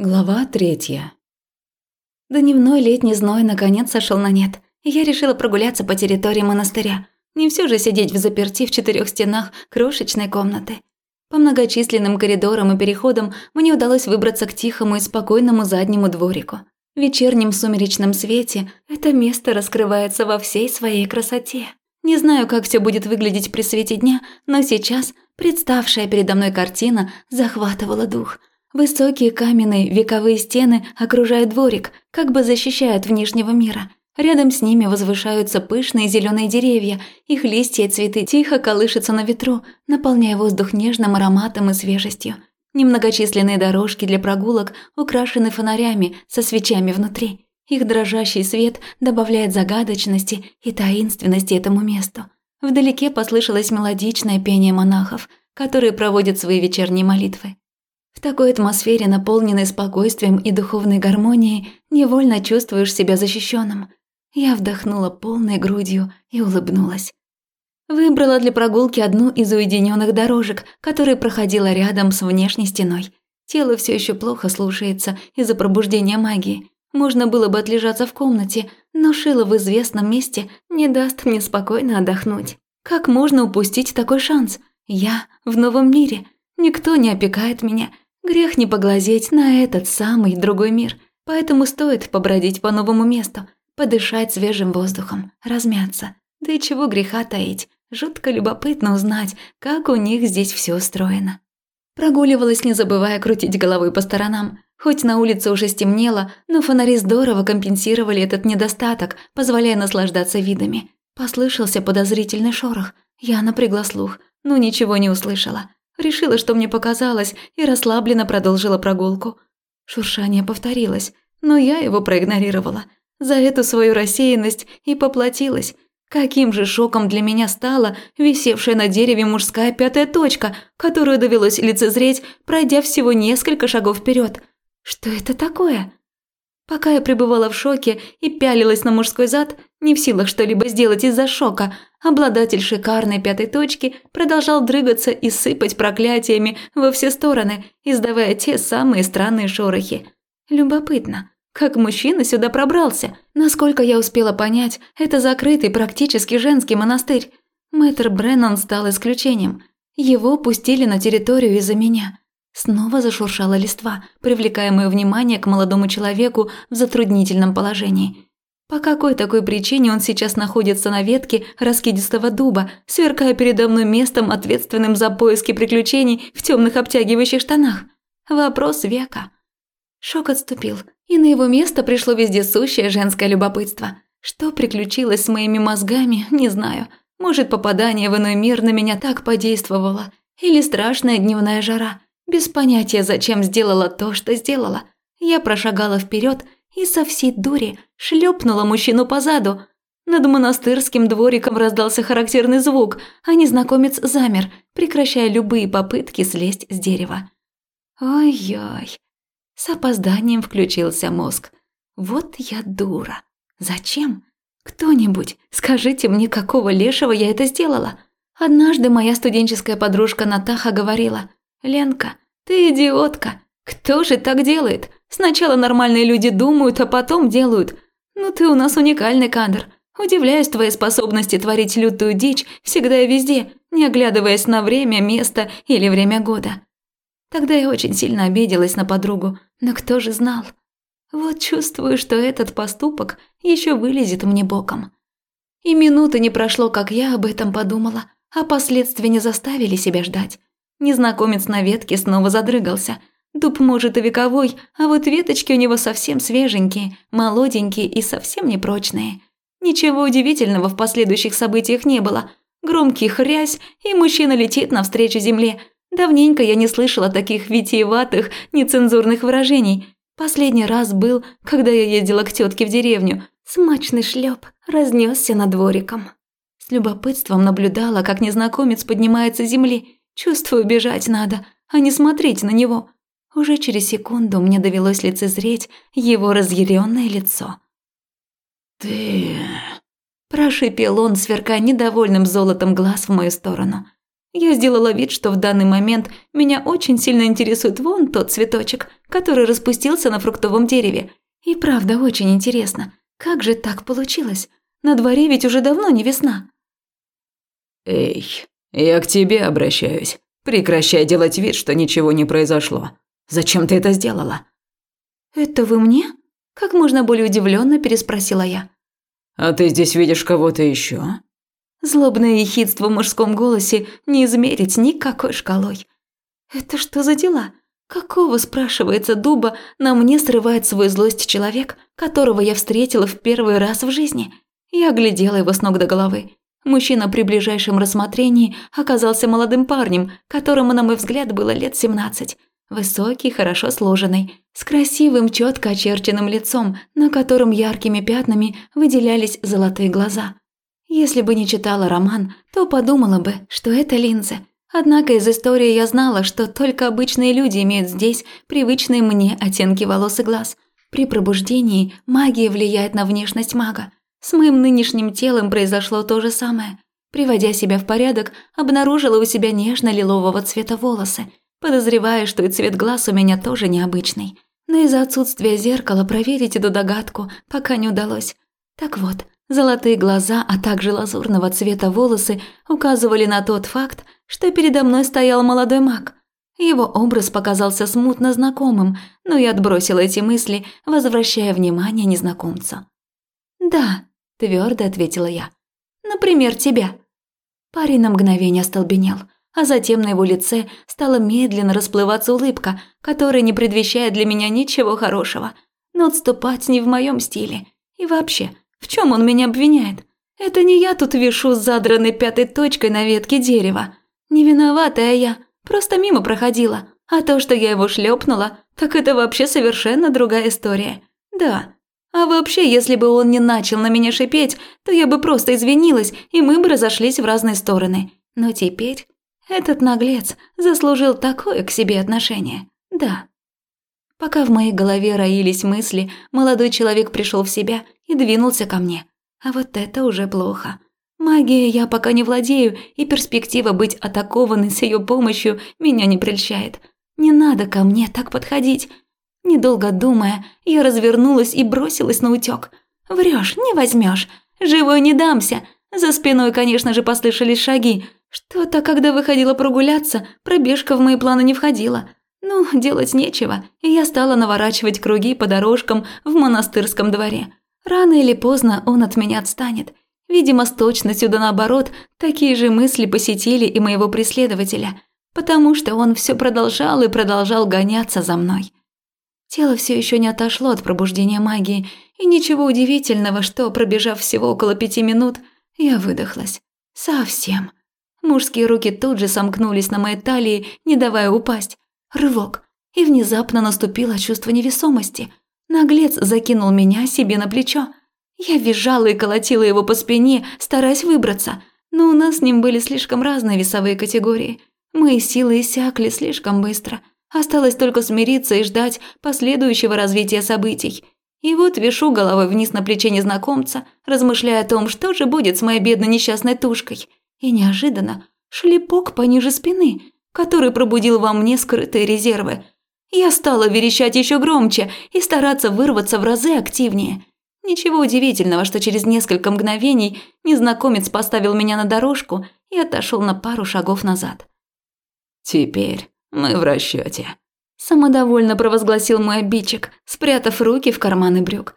Глава третья. Дневной летний зной наконец сошел на нет, и я решила прогуляться по территории монастыря. Не все же сидеть в заперти в четырех стенах крошечной комнаты. По многочисленным коридорам и переходам мне удалось выбраться к тихому и спокойному заднему дворику. В вечернем сумеречном свете это место раскрывается во всей своей красоте. Не знаю, как все будет выглядеть при свете дня, но сейчас представшая передо мной картина захватывала дух – Высокие каменные вековые стены окружают дворик, как бы защищают внешнего мира. Рядом с ними возвышаются пышные зеленые деревья, их листья и цветы тихо колышутся на ветру, наполняя воздух нежным ароматом и свежестью. Немногочисленные дорожки для прогулок украшены фонарями со свечами внутри. Их дрожащий свет добавляет загадочности и таинственности этому месту. Вдалеке послышалось мелодичное пение монахов, которые проводят свои вечерние молитвы. В такой атмосфере, наполненной спокойствием и духовной гармонией, невольно чувствуешь себя защищенным. Я вдохнула полной грудью и улыбнулась. Выбрала для прогулки одну из уединенных дорожек, которая проходила рядом с внешней стеной. Тело все еще плохо слушается из-за пробуждения магии. Можно было бы отлежаться в комнате, но шило в известном месте не даст мне спокойно отдохнуть. Как можно упустить такой шанс? Я в новом мире. Никто не опекает меня, Грех не поглазеть на этот самый другой мир, поэтому стоит побродить по новому месту, подышать свежим воздухом, размяться. Да и чего греха таить, жутко любопытно узнать, как у них здесь все устроено. Прогуливалась, не забывая крутить головой по сторонам. Хоть на улице уже стемнело, но фонари здорово компенсировали этот недостаток, позволяя наслаждаться видами. Послышался подозрительный шорох. Я напрягла слух, но ничего не услышала. Решила, что мне показалось, и расслабленно продолжила прогулку. Шуршание повторилось, но я его проигнорировала. За эту свою рассеянность и поплатилась. Каким же шоком для меня стала висевшая на дереве мужская пятая точка, которую довелось лицезреть, пройдя всего несколько шагов вперед. Что это такое? Пока я пребывала в шоке и пялилась на мужской зад, не в силах что-либо сделать из-за шока, обладатель шикарной пятой точки продолжал дрыгаться и сыпать проклятиями во все стороны, издавая те самые странные шорохи. Любопытно, как мужчина сюда пробрался? Насколько я успела понять, это закрытый практически женский монастырь. Мэтр Бреннан стал исключением. Его пустили на территорию из-за меня. Снова зашуршала листва, привлекая мое внимание к молодому человеку в затруднительном положении. По какой такой причине он сейчас находится на ветке раскидистого дуба, сверкая передо мной местом, ответственным за поиски приключений в темных обтягивающих штанах? Вопрос века. Шок отступил, и на его место пришло вездесущее женское любопытство. Что приключилось с моими мозгами, не знаю. Может, попадание в иной мир на меня так подействовало, или страшная дневная жара – без понятия, зачем сделала то, что сделала. Я прошагала вперед и со всей дури шлепнула мужчину по заду. Над монастырским двориком раздался характерный звук, а незнакомец замер, прекращая любые попытки слезть с дерева. Ой-ой. С опозданием включился мозг. Вот я дура. Зачем? Кто-нибудь, скажите мне, какого лешего я это сделала? Однажды моя студенческая подружка Натаха говорила – «Ленка, ты идиотка. Кто же так делает? Сначала нормальные люди думают, а потом делают. Ну ты у нас уникальный кадр. Удивляюсь твоей способности творить лютую дичь всегда и везде, не оглядываясь на время, место или время года». Тогда я очень сильно обиделась на подругу, но кто же знал? Вот чувствую, что этот поступок еще вылезет мне боком. И минуты не прошло, как я об этом подумала, а последствия не заставили себя ждать. Незнакомец на ветке снова задрыгался. Дуб, может, и вековой, а вот веточки у него совсем свеженькие, молоденькие и совсем непрочные. Ничего удивительного в последующих событиях не было. Громкий хрясь, и мужчина летит навстречу земле. Давненько я не слышала таких витиеватых, нецензурных выражений. Последний раз был, когда я ездила к тетке в деревню. Смачный шлеп разнесся над двориком. С любопытством наблюдала, как незнакомец поднимается с земли Чувствую, бежать надо, а не смотреть на него. Уже через секунду мне довелось лицезреть его разъяренное лицо. «Ты...» Прошипел он, сверкая недовольным золотом глаз в мою сторону. Я сделала вид, что в данный момент меня очень сильно интересует вон тот цветочек, который распустился на фруктовом дереве. И правда очень интересно, как же так получилось? На дворе ведь уже давно не весна. Эй, я к тебе обращаюсь. Прекращай делать вид, что ничего не произошло. Зачем ты это сделала? Это вы мне? Как можно более удивленно переспросила я. А ты здесь видишь кого-то еще? Злобное ехидство в мужском голосе не измерить никакой шкалой. Это что за дела? Какого, спрашивается дуба, на мне срывает свою злость человек, которого я встретила в первый раз в жизни? Я глядела его с ног до головы. Мужчина при ближайшем рассмотрении оказался молодым парнем, которому, на мой взгляд, было лет семнадцать. Высокий, хорошо сложенный, с красивым, четко очерченным лицом, на котором яркими пятнами выделялись золотые глаза. Если бы не читала роман, то подумала бы, что это линзы. Однако из истории я знала, что только обычные люди имеют здесь привычные мне оттенки волос и глаз. При пробуждении магия влияет на внешность мага. С моим нынешним телом произошло то же самое. Приводя себя в порядок, обнаружила у себя нежно-лилового цвета волосы, подозревая, что и цвет глаз у меня тоже необычный. Но из-за отсутствия зеркала проверить эту догадку пока не удалось. Так вот, золотые глаза, а также лазурного цвета волосы указывали на тот факт, что передо мной стоял молодой маг. Его образ показался смутно знакомым, но я отбросила эти мысли, возвращая внимание незнакомцу. «Да», – твердо ответила я. «Например, тебя». Парень на мгновение остолбенел, а затем на его лице стала медленно расплываться улыбка, которая не предвещает для меня ничего хорошего. Но отступать не в моем стиле. И вообще, в чем он меня обвиняет? Это не я тут вишу с задранной пятой точкой на ветке дерева. Не виноватая я, просто мимо проходила. А то, что я его шлепнула, так это вообще совершенно другая история. Да, а вообще, если бы он не начал на меня шипеть, то я бы просто извинилась, и мы бы разошлись в разные стороны. Но теперь этот наглец заслужил такое к себе отношение. Да. Пока в моей голове роились мысли, молодой человек пришел в себя и двинулся ко мне. А вот это уже плохо. Магия я пока не владею, и перспектива быть атакованной с ее помощью меня не прельщает. Не надо ко мне так подходить. Недолго думая, я развернулась и бросилась на утёк. Врёшь, не возьмёшь. Живой не дамся. За спиной, конечно же, послышались шаги. Что-то, когда выходила прогуляться, пробежка в мои планы не входила. Ну, делать нечего, и я стала наворачивать круги по дорожкам в монастырском дворе. Рано или поздно он от меня отстанет. Видимо, с точностью да наоборот, такие же мысли посетили и моего преследователя, потому что он все продолжал и продолжал гоняться за мной. Тело все еще не отошло от пробуждения магии, и ничего удивительного, что, пробежав всего около пяти минут, я выдохлась. Совсем. Мужские руки тут же сомкнулись на моей талии, не давая упасть. Рывок. И внезапно наступило чувство невесомости. Наглец закинул меня себе на плечо. Я визжала и колотила его по спине, стараясь выбраться. Но у нас с ним были слишком разные весовые категории. Мои силы иссякли слишком быстро – Осталось только смириться и ждать последующего развития событий. И вот вишу головой вниз на плече незнакомца, размышляя о том, что же будет с моей бедной несчастной тушкой. И неожиданно шлепок пониже спины, который пробудил во мне скрытые резервы. Я стала верещать еще громче и стараться вырваться в разы активнее. Ничего удивительного, что через несколько мгновений незнакомец поставил меня на дорожку и отошел на пару шагов назад. «Теперь мы в расчете. Самодовольно провозгласил мой обидчик, спрятав руки в карманы брюк.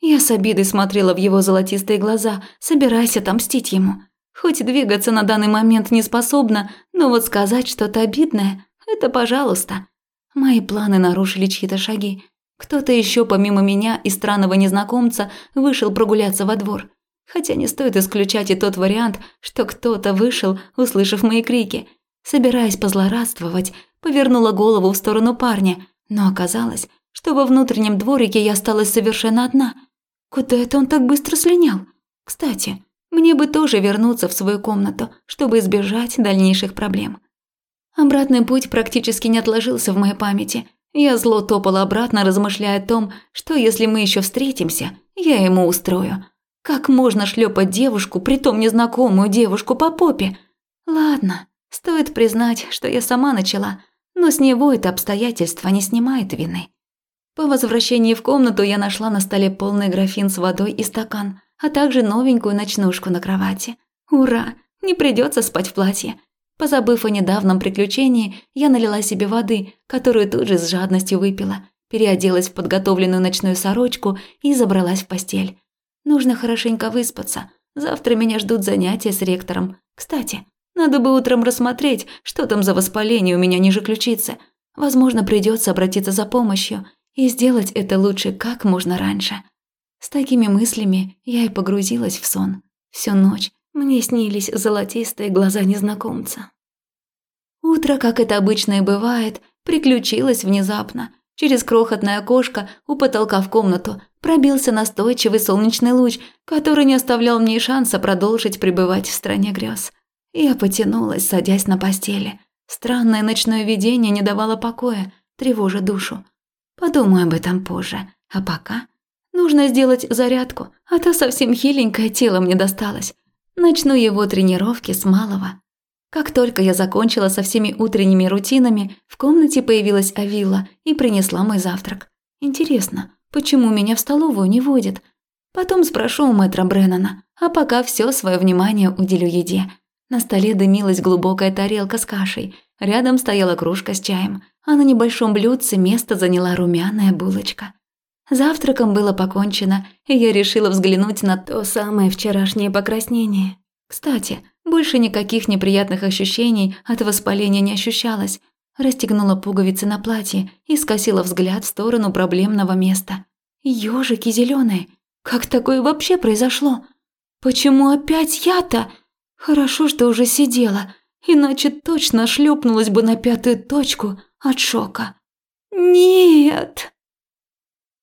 Я с обидой смотрела в его золотистые глаза, собираясь отомстить ему. Хоть двигаться на данный момент не способна, но вот сказать что-то обидное – это пожалуйста. Мои планы нарушили чьи-то шаги. Кто-то еще помимо меня и странного незнакомца вышел прогуляться во двор. Хотя не стоит исключать и тот вариант, что кто-то вышел, услышав мои крики – Собираясь позлорадствовать, повернула голову в сторону парня, но оказалось, что во внутреннем дворике я осталась совершенно одна. Куда это он так быстро слинял? Кстати, мне бы тоже вернуться в свою комнату, чтобы избежать дальнейших проблем. Обратный путь практически не отложился в моей памяти. Я зло топала обратно, размышляя о том, что если мы еще встретимся, я ему устрою. Как можно шлепать девушку, притом незнакомую девушку по попе? Ладно, Стоит признать, что я сама начала, но с него это обстоятельство не снимает вины. По возвращении в комнату я нашла на столе полный графин с водой и стакан, а также новенькую ночнушку на кровати. Ура! Не придется спать в платье. Позабыв о недавнем приключении, я налила себе воды, которую тут же с жадностью выпила, переоделась в подготовленную ночную сорочку и забралась в постель. Нужно хорошенько выспаться. Завтра меня ждут занятия с ректором. Кстати, надо бы утром рассмотреть, что там за воспаление у меня ниже ключицы. Возможно, придется обратиться за помощью и сделать это лучше как можно раньше. С такими мыслями я и погрузилась в сон. Всю ночь мне снились золотистые глаза незнакомца. Утро, как это обычно и бывает, приключилось внезапно. Через крохотное окошко у потолка в комнату пробился настойчивый солнечный луч, который не оставлял мне шанса продолжить пребывать в стране грез. Я потянулась, садясь на постели. Странное ночное видение не давало покоя, тревожа душу. Подумаю об этом позже, а пока нужно сделать зарядку, а то совсем хиленькое тело мне досталось. Начну его тренировки с малого. Как только я закончила со всеми утренними рутинами, в комнате появилась Авила и принесла мой завтрак. Интересно, почему меня в столовую не водят? Потом спрошу у мэтра Бреннана, а пока все свое внимание уделю еде. На столе дымилась глубокая тарелка с кашей, рядом стояла кружка с чаем, а на небольшом блюдце место заняла румяная булочка. Завтраком было покончено, и я решила взглянуть на то самое вчерашнее покраснение. Кстати, больше никаких неприятных ощущений от воспаления не ощущалось. Расстегнула пуговицы на платье и скосила взгляд в сторону проблемного места. Ёжики зеленые, как такое вообще произошло? Почему опять я-то? Хорошо, что уже сидела, иначе точно шлепнулась бы на пятую точку от шока. Нет!